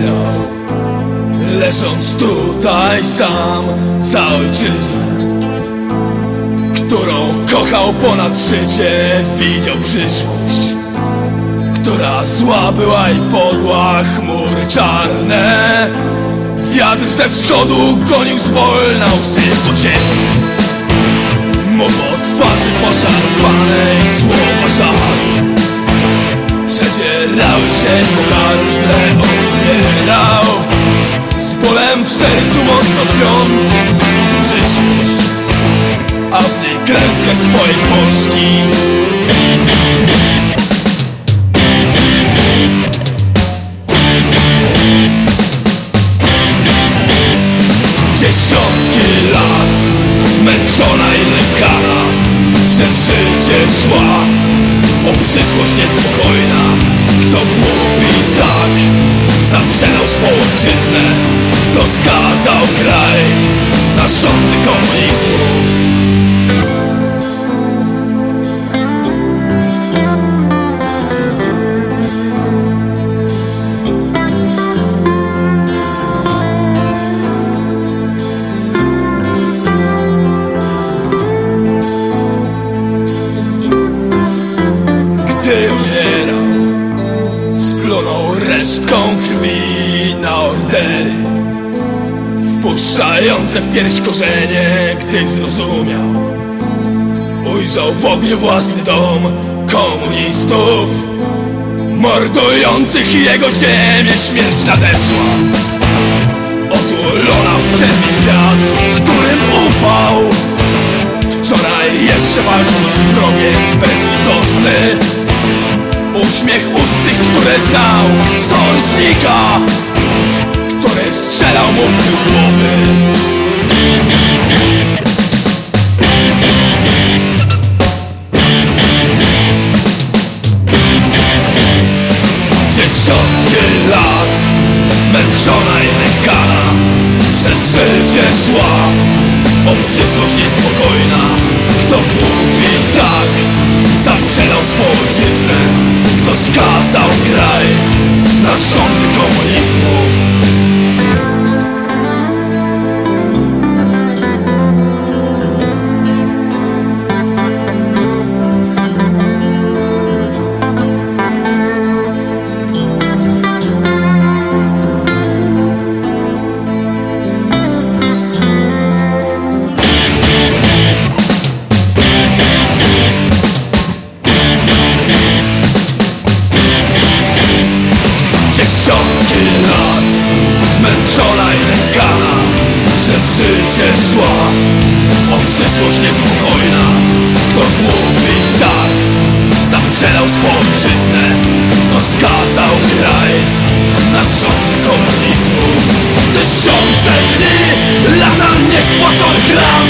No. Leżąc tutaj sam za ojczyznę Którą kochał ponad życie, widział przyszłość Która zła była i podła, chmury czarne. Wiatr ze wschodu gonił zwolna łzy po ziemi Mowa o twarzy poszarpanej, słowa żalu. Przedzierały się gardle, umierał Z bolem w sercu mocno tkwiącym widział przyszłość A w niej klęskę swojej Polski. Dziesiątki lat Męczona i lękana Przez życie szła. O przyszłość niespokojna Kto głupi tak Zaprzedał swą ojczyznę Kto skazał kraj Na rządy komunizmu Resztką krwi na ordery Wpuszczające w pierś korzenie Gdy zrozumiał. Ujrzał w ogniu własny dom komunistów Mordujących jego ziemię śmierć nadeszła Otulona w czerwień gwiazd, którym ufał. Wczoraj jeszcze walczył z wrogiem bezlitosny Uśmiech ust tych, które znał. Sojusznika Który strzelał mu w głowy. Dziesiątki lat Męczona i nękana Przez życie szła. O przyszłość niespokojna. Kto Zaprzedał swą ojczyznę Kto skazał kraj Na rządy komunizmu zła. O przyszłość niespokojna. Kto głupi tak? Zastrzelał swą ojczyznę. Kto skazał kraj. Na rząd komunizmu. Tysiące dni Lata niespłaconych ran